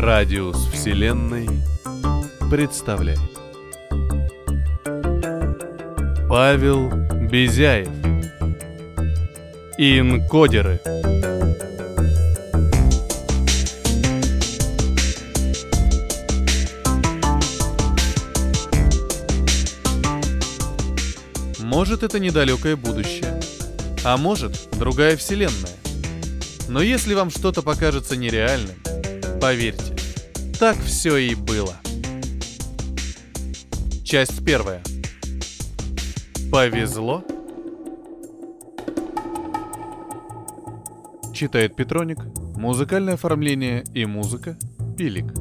Радиус Вселенной представляет. Павел Безяев. Инкодеры. Может, это недалекое будущее, а может, другая вселенная. Но если вам что-то покажется нереальным, поверьте, так все и было. Часть первая. Повезло? Читает Петроник. Музыкальное оформление и музыка. Пилик.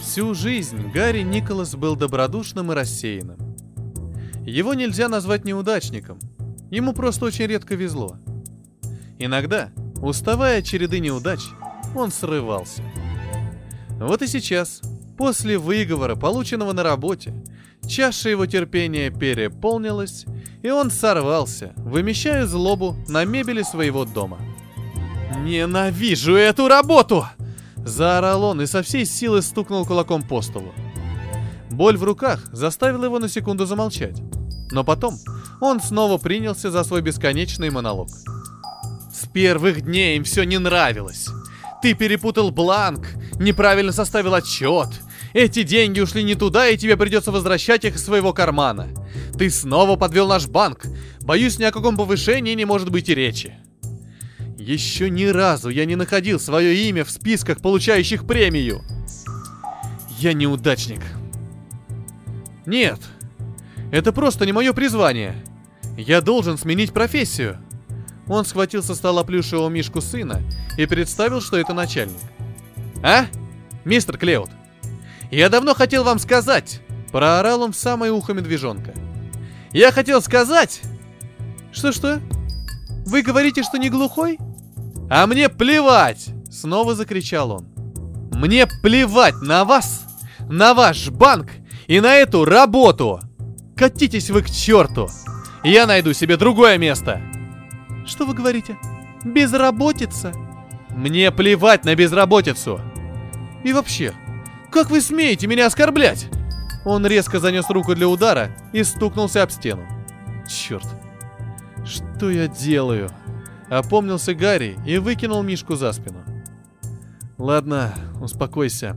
Всю жизнь Гарри Николас был добродушным и рассеянным. Его нельзя назвать неудачником. Ему просто очень редко везло. Иногда, уставая от череды неудач, он срывался. Вот и сейчас, после выговора, полученного на работе, чаша его терпения переполнилась, и он сорвался, вымещая злобу на мебели своего дома. «Ненавижу эту работу!» Заорал он и со всей силы стукнул кулаком по столу. Боль в руках заставила его на секунду замолчать. Но потом он снова принялся за свой бесконечный монолог. С первых дней им все не нравилось. Ты перепутал бланк, неправильно составил отчет. Эти деньги ушли не туда, и тебе придется возвращать их из своего кармана. Ты снова подвел наш банк. Боюсь, ни о каком повышении не может быть и речи. Еще ни разу я не находил свое имя в списках получающих премию. Я неудачник. Нет, это просто не мое призвание. Я должен сменить профессию. Он схватил со стола плюшевого мишку сына и представил, что это начальник. А? Мистер Клеуд, я давно хотел вам сказать, проорал он в самое ухо медвежонка. Я хотел сказать... Что-что? Вы говорите, что не глухой? А мне плевать! Снова закричал он. Мне плевать на вас, на ваш банк и на эту работу! Катитесь вы к черту! Я найду себе другое место! Что вы говорите? Безработица? Мне плевать на безработицу! И вообще, как вы смеете меня оскорблять? Он резко занес руку для удара и стукнулся об стену. Черт, что я делаю? Опомнился Гарри и выкинул Мишку за спину. Ладно, успокойся.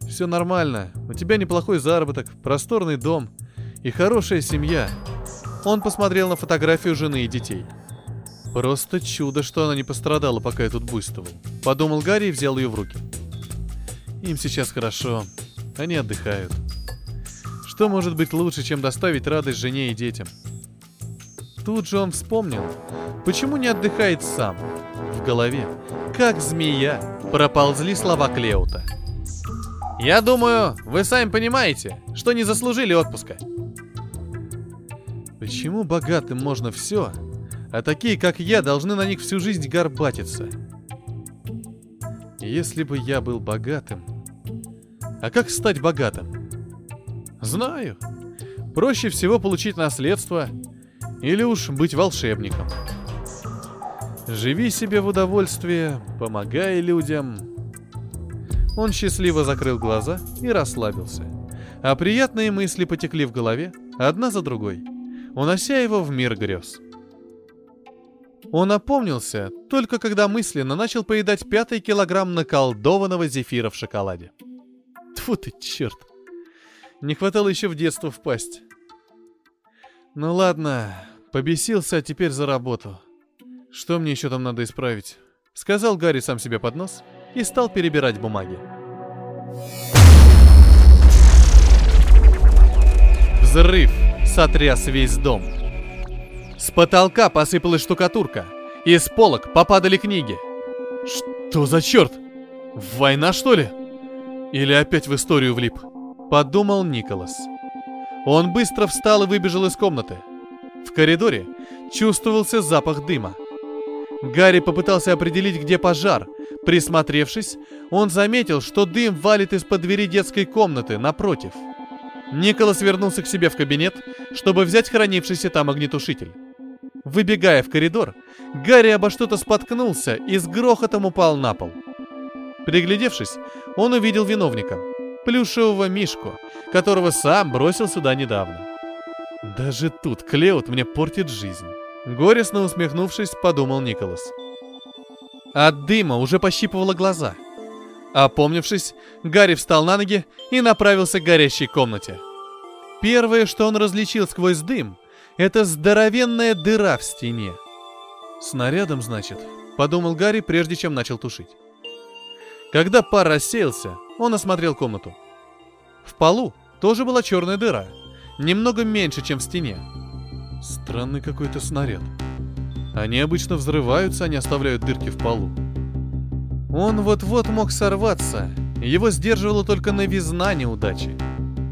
Все нормально. У тебя неплохой заработок, просторный дом и хорошая семья. Он посмотрел на фотографию жены и детей. Просто чудо, что она не пострадала, пока я тут буйствовал. Подумал Гарри и взял ее в руки. Им сейчас хорошо. Они отдыхают. Что может быть лучше, чем доставить радость жене и детям? Тут же он вспомнил, почему не отдыхает сам. В голове, как змея, проползли слова Клеута. «Я думаю, вы сами понимаете, что не заслужили отпуска». Почему богатым можно все, а такие, как я, должны на них всю жизнь горбатиться? Если бы я был богатым... А как стать богатым? Знаю. Проще всего получить наследство или уж быть волшебником. Живи себе в удовольствие, помогай людям. Он счастливо закрыл глаза и расслабился. А приятные мысли потекли в голове, одна за другой, унося его в мир грез. Он опомнился только когда мысленно начал поедать пятый килограмм наколдованного зефира в шоколаде. Тьфу ты, черт. Не хватало еще в детство впасть. Ну ладно, побесился, а теперь за работу. Что мне еще там надо исправить? Сказал Гарри сам себе под нос и стал перебирать бумаги. Взрыв сотряс весь дом. С потолка посыпалась штукатурка. Из полок попадали книги. Что за черт? Война, что ли? Или опять в историю влип? Подумал Николас. Он быстро встал и выбежал из комнаты. В коридоре чувствовался запах дыма. Гарри попытался определить, где пожар. Присмотревшись, он заметил, что дым валит из-под двери детской комнаты напротив. Николас вернулся к себе в кабинет, чтобы взять хранившийся там огнетушитель. Выбегая в коридор, Гарри обо что-то споткнулся и с грохотом упал на пол. Приглядевшись, он увидел виновника – плюшевого мишку, которого сам бросил сюда недавно. Даже тут Клеут мне портит жизнь. Горестно усмехнувшись, подумал Николас. От дыма уже пощипывало глаза. Опомнившись, Гарри встал на ноги и направился к горящей комнате. Первое, что он различил сквозь дым, это здоровенная дыра в стене. «Снарядом, значит», — подумал Гарри, прежде чем начал тушить. Когда пар рассеялся, он осмотрел комнату. В полу тоже была черная дыра, немного меньше, чем в стене. Странный какой-то снаряд. Они обычно взрываются, а не оставляют дырки в полу. Он вот-вот мог сорваться, его сдерживала только новизна неудачи.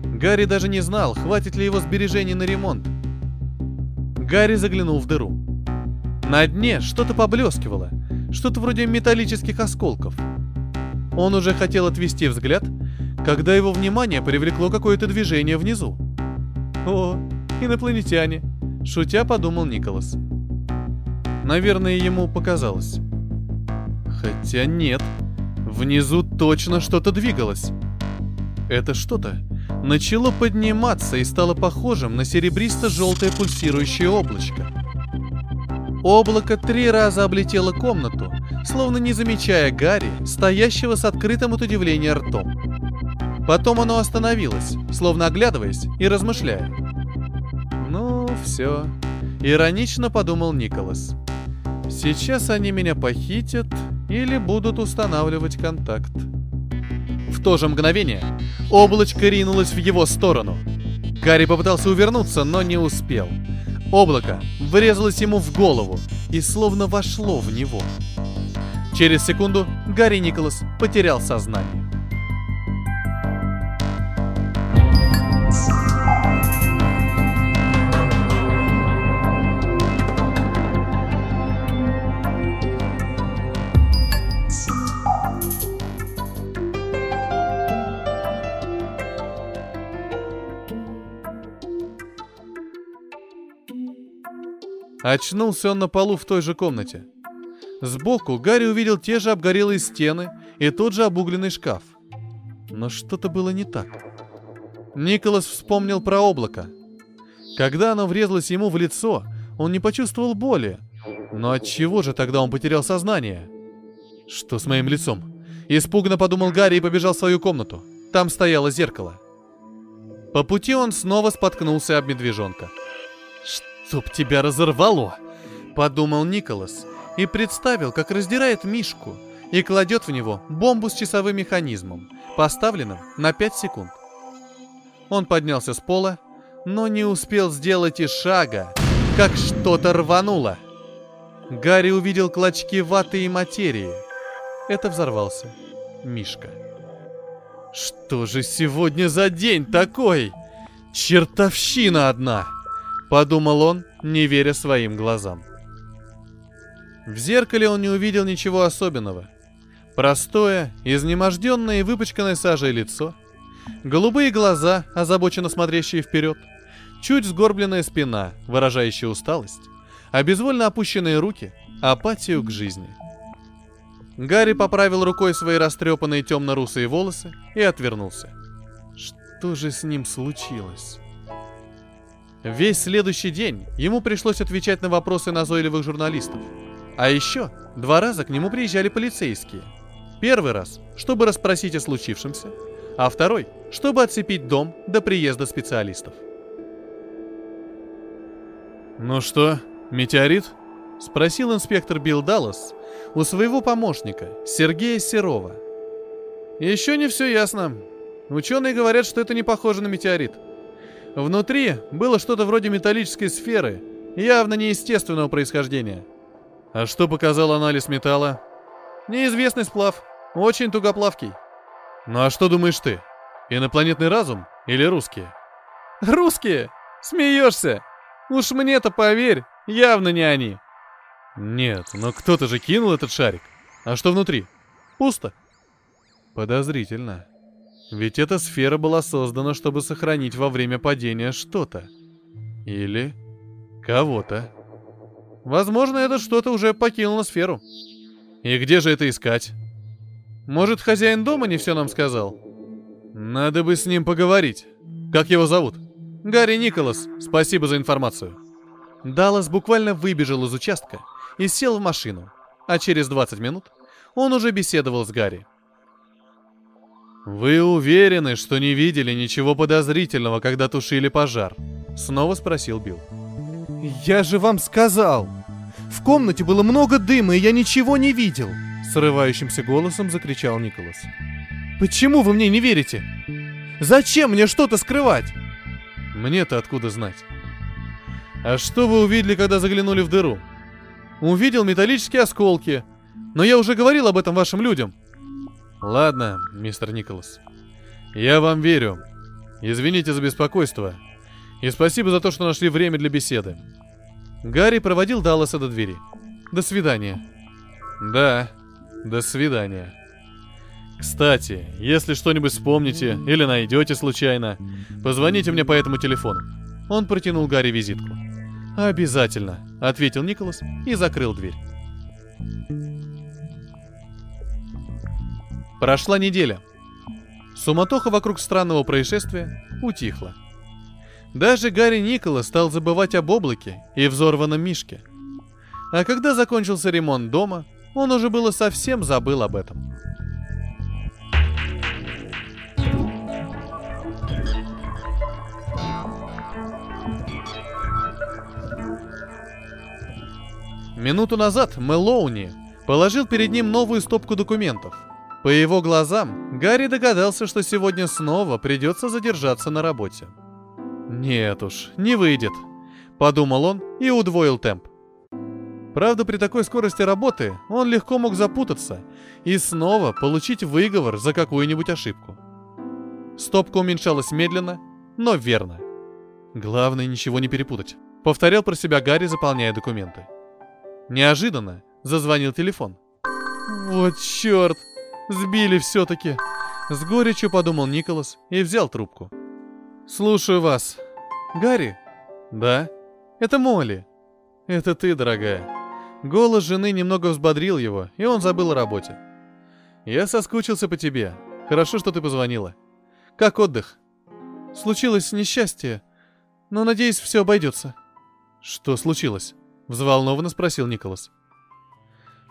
Гарри даже не знал, хватит ли его сбережений на ремонт. Гарри заглянул в дыру. На дне что-то поблескивало, что-то вроде металлических осколков. Он уже хотел отвести взгляд, когда его внимание привлекло какое-то движение внизу. «О, инопланетяне!» — шутя подумал Николас. Наверное, ему показалось. Хотя нет, внизу точно что-то двигалось. Это что-то начало подниматься и стало похожим на серебристо-желтое пульсирующее облачко. Облако три раза облетело комнату, словно не замечая Гарри, стоящего с открытым от удивления ртом. Потом оно остановилось, словно оглядываясь и размышляя. «Ну, все», — иронично подумал Николас. «Сейчас они меня похитят или будут устанавливать контакт». В то же мгновение облачко ринулось в его сторону. Гарри попытался увернуться, но не успел. Облако врезалось ему в голову и словно вошло в него. Через секунду Гарри Николас потерял сознание. Очнулся он на полу в той же комнате. Сбоку Гарри увидел те же обгорелые стены и тот же обугленный шкаф. Но что-то было не так. Николас вспомнил про облако. Когда оно врезалось ему в лицо, он не почувствовал боли. Но от чего же тогда он потерял сознание? Что с моим лицом? Испуганно подумал Гарри и побежал в свою комнату. Там стояло зеркало. По пути он снова споткнулся об медвежонка. «Чтоб тебя разорвало!» — подумал Николас и представил, как раздирает Мишку и кладет в него бомбу с часовым механизмом, поставленным на 5 секунд. Он поднялся с пола, но не успел сделать и шага, как что-то рвануло. Гарри увидел клочки ваты и материи. Это взорвался Мишка. «Что же сегодня за день такой? Чертовщина одна!» Подумал он, не веря своим глазам. В зеркале он не увидел ничего особенного. Простое, изнеможденное и выпачканное сажей лицо, голубые глаза, озабоченно смотрящие вперед, чуть сгорбленная спина, выражающая усталость, а безвольно опущенные руки — апатию к жизни. Гарри поправил рукой свои растрепанные темно-русые волосы и отвернулся. Что же с ним случилось? Весь следующий день ему пришлось отвечать на вопросы назойливых журналистов. А еще два раза к нему приезжали полицейские. Первый раз, чтобы расспросить о случившемся, а второй, чтобы отцепить дом до приезда специалистов. «Ну что, метеорит?» — спросил инспектор Билл Даллас у своего помощника, Сергея Серова. «Еще не все ясно. Ученые говорят, что это не похоже на метеорит», Внутри было что-то вроде металлической сферы, явно неестественного происхождения. А что показал анализ металла? Неизвестный сплав, очень тугоплавкий. Ну а что думаешь ты? Инопланетный разум или русские? Русские? Смеешься? Уж мне-то поверь, явно не они. Нет, но кто-то же кинул этот шарик. А что внутри? Пусто. Подозрительно. Ведь эта сфера была создана, чтобы сохранить во время падения что-то. Или кого-то. Возможно, это что-то уже покинуло сферу. И где же это искать? Может, хозяин дома не все нам сказал? Надо бы с ним поговорить. Как его зовут? Гарри Николас. Спасибо за информацию. Даллас буквально выбежал из участка и сел в машину, а через 20 минут он уже беседовал с Гарри. «Вы уверены, что не видели ничего подозрительного, когда тушили пожар?» Снова спросил Билл. «Я же вам сказал! В комнате было много дыма, и я ничего не видел!» Срывающимся голосом закричал Николас. «Почему вы мне не верите? Зачем мне что-то скрывать?» «Мне-то откуда знать?» «А что вы увидели, когда заглянули в дыру?» «Увидел металлические осколки. Но я уже говорил об этом вашим людям». «Ладно, мистер Николас. Я вам верю. Извините за беспокойство. И спасибо за то, что нашли время для беседы. Гарри проводил Далласа до двери. До свидания. Да, до свидания. Кстати, если что-нибудь вспомните или найдете случайно, позвоните мне по этому телефону. Он протянул Гарри визитку. «Обязательно», — ответил Николас и закрыл дверь. Прошла неделя. Суматоха вокруг странного происшествия утихла. Даже Гарри Никола стал забывать об облаке и взорванном мишке. А когда закончился ремонт дома, он уже было совсем забыл об этом. Минуту назад Мэлоуни положил перед ним новую стопку документов. По его глазам, Гарри догадался, что сегодня снова придется задержаться на работе. Нет уж, не выйдет, подумал он и удвоил темп. Правда, при такой скорости работы он легко мог запутаться и снова получить выговор за какую-нибудь ошибку. Стопка уменьшалась медленно, но верно. Главное ничего не перепутать. Повторял про себя Гарри, заполняя документы. Неожиданно зазвонил телефон. Вот черт! Сбили все-таки! С горечью подумал Николас и взял трубку. «Слушаю вас. Гарри?» «Да?» «Это Молли». «Это ты, дорогая». Голос жены немного взбодрил его, и он забыл о работе. «Я соскучился по тебе. Хорошо, что ты позвонила. Как отдых?» «Случилось несчастье, но, надеюсь, все обойдется». «Что случилось?» — взволнованно спросил Николас.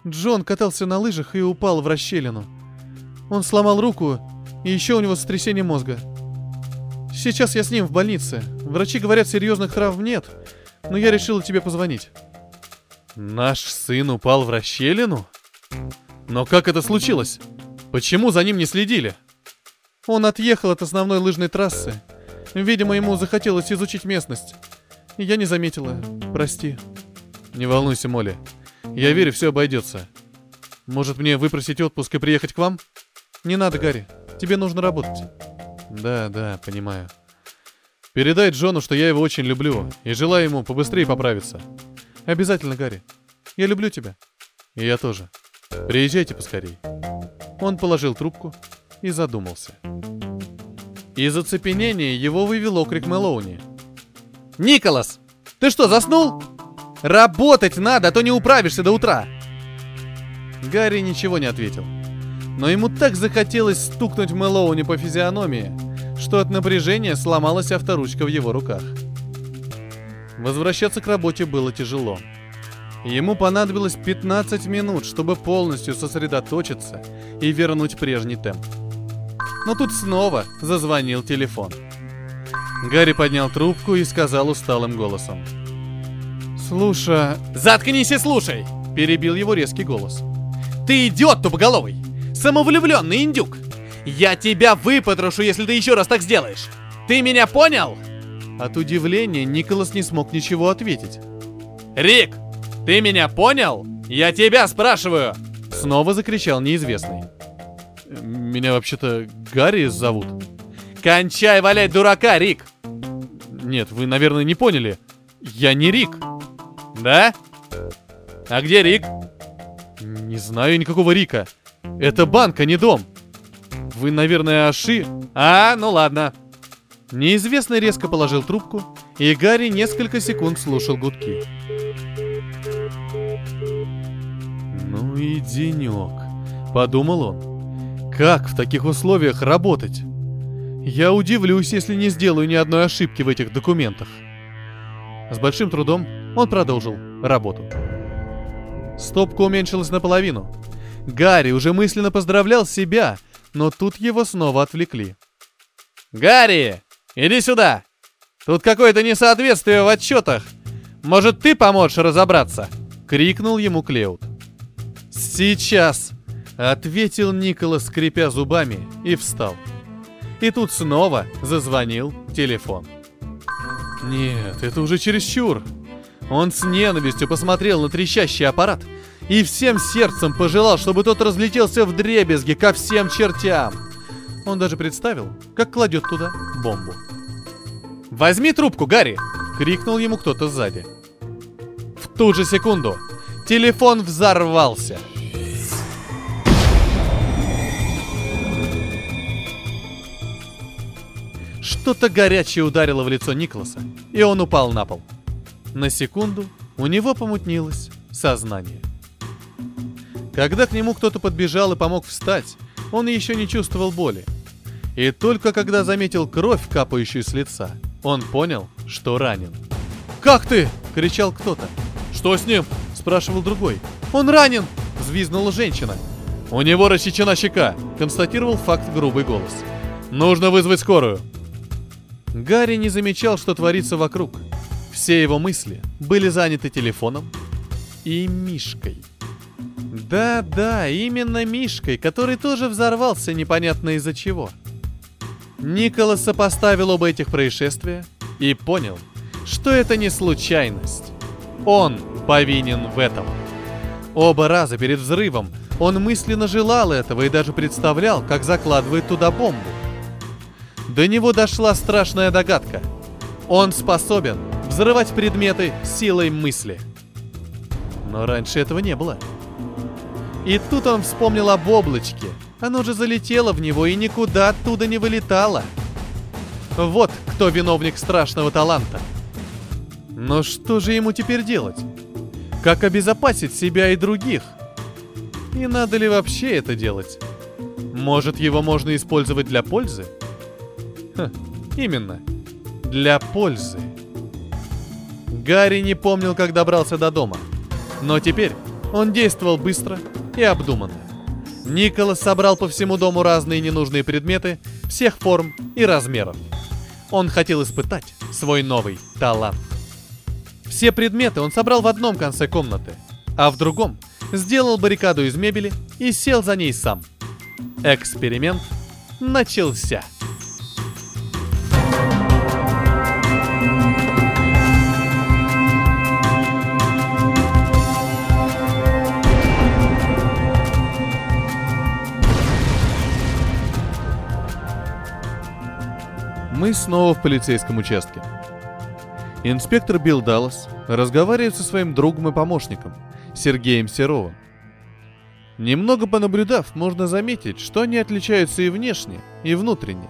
Джон катался на лыжах и упал в расщелину. Он сломал руку, и еще у него сотрясение мозга. Сейчас я с ним в больнице. Врачи говорят, серьезных травм нет, но я решила тебе позвонить. Наш сын упал в расщелину? Но как это случилось? Почему за ним не следили? Он отъехал от основной лыжной трассы. Видимо, ему захотелось изучить местность. Я не заметила. Прости. Не волнуйся, Молли. Я верю, все обойдется. Может, мне выпросить отпуск и приехать к вам? Не надо, Гарри. Тебе нужно работать. Да, да, понимаю. Передай Джону, что я его очень люблю и желаю ему побыстрее поправиться. Обязательно, Гарри. Я люблю тебя. И я тоже. Приезжайте поскорей. Он положил трубку и задумался. Из оцепенения его вывел окрик Мэлоуни. «Николас! Ты что, заснул? Работать надо, а то не управишься до утра!» Гарри ничего не ответил но ему так захотелось стукнуть Мэлоуни по физиономии, что от напряжения сломалась авторучка в его руках. Возвращаться к работе было тяжело. Ему понадобилось 15 минут, чтобы полностью сосредоточиться и вернуть прежний темп. Но тут снова зазвонил телефон. Гарри поднял трубку и сказал усталым голосом. «Слушай...» «Заткнись и слушай!» — перебил его резкий голос. «Ты идиот тупоголовый! Самовлюбленный индюк! Я тебя выпотрошу, если ты еще раз так сделаешь! Ты меня понял?» От удивления Николас не смог ничего ответить. «Рик, ты меня понял? Я тебя спрашиваю!» Снова закричал неизвестный. «Меня вообще-то Гарри зовут». «Кончай валять дурака, Рик!» «Нет, вы, наверное, не поняли. Я не Рик». «Да? А где Рик?» «Не знаю никакого Рика. Это банк, а не дом. Вы, наверное, Аши? А, ну ладно. Неизвестный резко положил трубку, и Гарри несколько секунд слушал гудки. Ну и денек, подумал он. Как в таких условиях работать? Я удивлюсь, если не сделаю ни одной ошибки в этих документах. С большим трудом он продолжил работу. Стопка уменьшилась наполовину. Гарри уже мысленно поздравлял себя, но тут его снова отвлекли. «Гарри, иди сюда! Тут какое-то несоответствие в отчетах. Может, ты поможешь разобраться?» — крикнул ему Клеуд. «Сейчас!» — ответил Николас, скрипя зубами, и встал. И тут снова зазвонил телефон. Нет, это уже чересчур. Он с ненавистью посмотрел на трещащий аппарат и всем сердцем пожелал, чтобы тот разлетелся в дребезги ко всем чертям. Он даже представил, как кладет туда бомбу. «Возьми трубку, Гарри!» — крикнул ему кто-то сзади. В ту же секунду телефон взорвался. Что-то горячее ударило в лицо Николаса, и он упал на пол. На секунду у него помутнилось сознание. Когда к нему кто-то подбежал и помог встать, он еще не чувствовал боли. И только когда заметил кровь, капающую с лица, он понял, что ранен. «Как ты?» — кричал кто-то. «Что с ним?» — спрашивал другой. «Он ранен!» — взвизгнула женщина. «У него рассечена щека», — констатировал факт грубый голос. «Нужно вызвать скорую». Гарри не замечал, что творится вокруг. Все его мысли были заняты телефоном и Мишкой. Да-да, именно Мишкой, который тоже взорвался непонятно из-за чего. Николас сопоставил оба этих происшествия и понял, что это не случайность. Он повинен в этом. Оба раза перед взрывом он мысленно желал этого и даже представлял, как закладывает туда бомбу. До него дошла страшная догадка. Он способен взрывать предметы силой мысли. Но раньше этого не было. И тут он вспомнил об облачке. Оно же залетело в него и никуда оттуда не вылетало. Вот кто виновник страшного таланта. Но что же ему теперь делать? Как обезопасить себя и других? И надо ли вообще это делать? Может, его можно использовать для пользы? Ха, именно. Для пользы. Гарри не помнил, как добрался до дома. Но теперь он действовал быстро и обдуманно. Николас собрал по всему дому разные ненужные предметы всех форм и размеров. Он хотел испытать свой новый талант. Все предметы он собрал в одном конце комнаты, а в другом сделал баррикаду из мебели и сел за ней сам. Эксперимент начался. Мы снова в полицейском участке. Инспектор Билл Даллас разговаривает со своим другом и помощником, Сергеем Серовым. Немного понаблюдав, можно заметить, что они отличаются и внешне, и внутренне.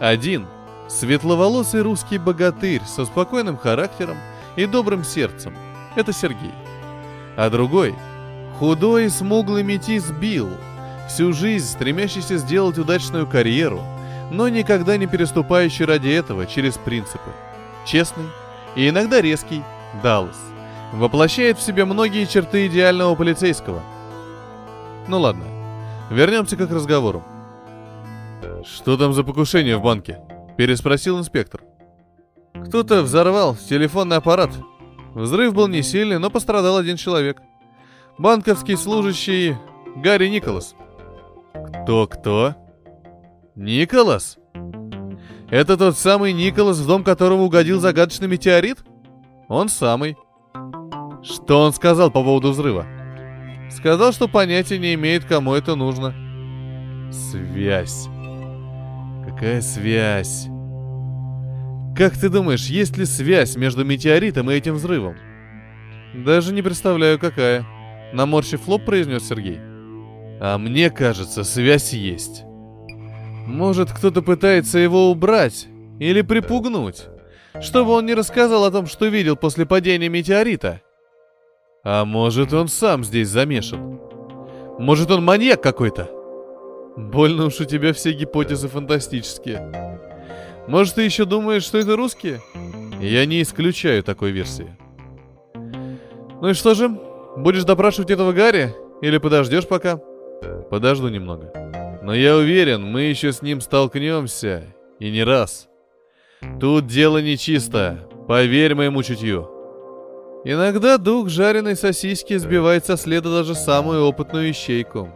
Один – светловолосый русский богатырь со спокойным характером и добрым сердцем. Это Сергей. А другой – худой и смуглый метис Билл, всю жизнь стремящийся сделать удачную карьеру – но никогда не переступающий ради этого через принципы. Честный и иногда резкий Даллас воплощает в себе многие черты идеального полицейского. Ну ладно, вернемся к разговору. «Что там за покушение в банке?» – переспросил инспектор. Кто-то взорвал телефонный аппарат. Взрыв был не сильный, но пострадал один человек. Банковский служащий Гарри Николас. Кто-кто? Николас? Это тот самый Николас, в дом которого угодил загадочный метеорит? Он самый. Что он сказал по поводу взрыва? Сказал, что понятия не имеет, кому это нужно. Связь. Какая связь? Как ты думаешь, есть ли связь между метеоритом и этим взрывом? Даже не представляю, какая. Наморщив лоб, произнес Сергей. А мне кажется, связь есть. Может, кто-то пытается его убрать или припугнуть, чтобы он не рассказал о том, что видел после падения метеорита. А может, он сам здесь замешан? Может, он маньяк какой-то? Больно уж у тебя все гипотезы фантастические. Может, ты еще думаешь, что это русские? Я не исключаю такой версии. Ну и что же, будешь допрашивать этого Гарри? Или подождешь пока? Подожду немного. Но я уверен, мы еще с ним столкнемся. И не раз. Тут дело нечисто. Поверь моему чутью. Иногда дух жареной сосиски сбивает со следа даже самую опытную ищейку.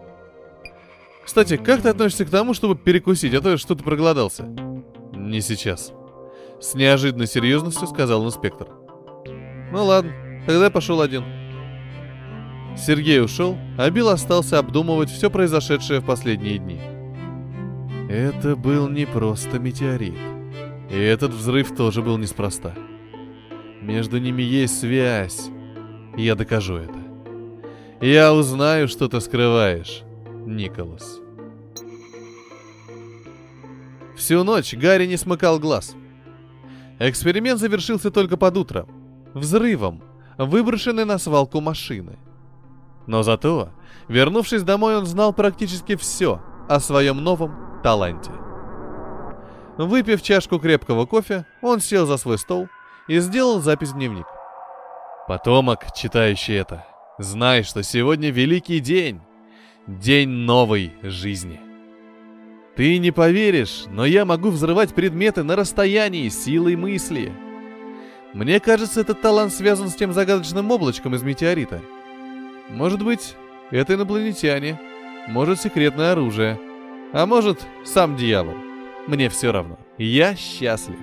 Кстати, как ты относишься к тому, чтобы перекусить, а то я что-то проголодался? Не сейчас. С неожиданной серьезностью сказал инспектор. Ну ладно, тогда пошел один. Сергей ушел, а Билл остался обдумывать все произошедшее в последние дни. Это был не просто метеорит. И этот взрыв тоже был неспроста. Между ними есть связь. Я докажу это. Я узнаю, что ты скрываешь, Николас. Всю ночь Гарри не смыкал глаз. Эксперимент завершился только под утро. Взрывом, выброшенной на свалку машины. Но зато, вернувшись домой, он знал практически все о своем новом таланте. Выпив чашку крепкого кофе, он сел за свой стол и сделал запись в дневник. Потомок, читающий это, знай, что сегодня великий день, день новой жизни. Ты не поверишь, но я могу взрывать предметы на расстоянии силой мысли. Мне кажется, этот талант связан с тем загадочным облачком из метеорита. Может быть, это инопланетяне, может секретное оружие, а может сам дьявол. Мне все равно. Я счастлив.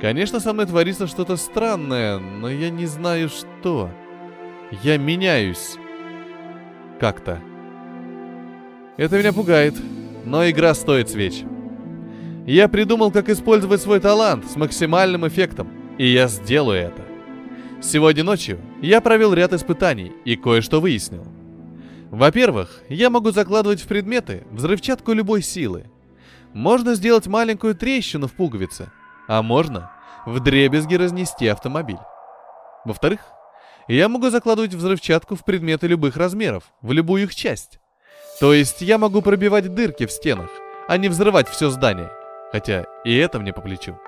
Конечно, со мной творится что-то странное, но я не знаю что. Я меняюсь. Как-то. Это меня пугает, но игра стоит свеч. Я придумал, как использовать свой талант с максимальным эффектом, и я сделаю это. Сегодня ночью я провел ряд испытаний и кое-что выяснил. Во-первых, я могу закладывать в предметы взрывчатку любой силы. Можно сделать маленькую трещину в пуговице, а можно в дребезги разнести автомобиль. Во-вторых, я могу закладывать взрывчатку в предметы любых размеров, в любую их часть. То есть я могу пробивать дырки в стенах, а не взрывать все здание. Хотя и это мне по плечу.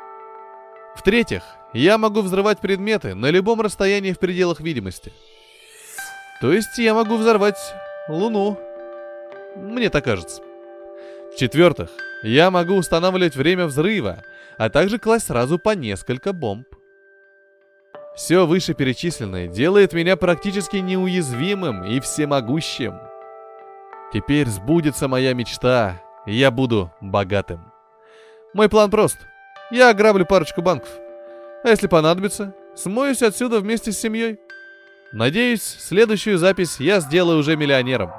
В-третьих, я могу взрывать предметы на любом расстоянии в пределах видимости. То есть я могу взорвать Луну. Мне так кажется. В-четвертых, я могу устанавливать время взрыва, а также класть сразу по несколько бомб. Все вышеперечисленное делает меня практически неуязвимым и всемогущим. Теперь сбудется моя мечта, и я буду богатым. Мой план прост. Я ограблю парочку банков. А если понадобится, смоюсь отсюда вместе с семьей. Надеюсь, следующую запись я сделаю уже миллионером.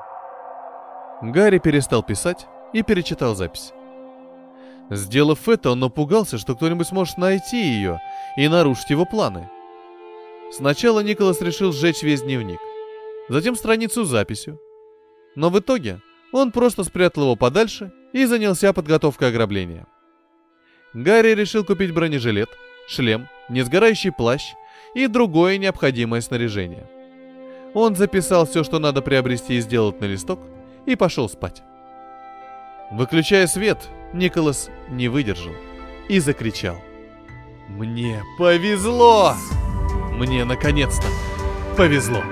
Гарри перестал писать и перечитал запись. Сделав это, он напугался, что кто-нибудь сможет найти ее и нарушить его планы. Сначала Николас решил сжечь весь дневник, затем страницу с записью. Но в итоге он просто спрятал его подальше и занялся подготовкой ограбления. Гарри решил купить бронежилет, шлем, несгорающий плащ и другое необходимое снаряжение. Он записал все, что надо приобрести и сделать на листок, и пошел спать. Выключая свет, Николас не выдержал и закричал. «Мне повезло! Мне наконец-то повезло!»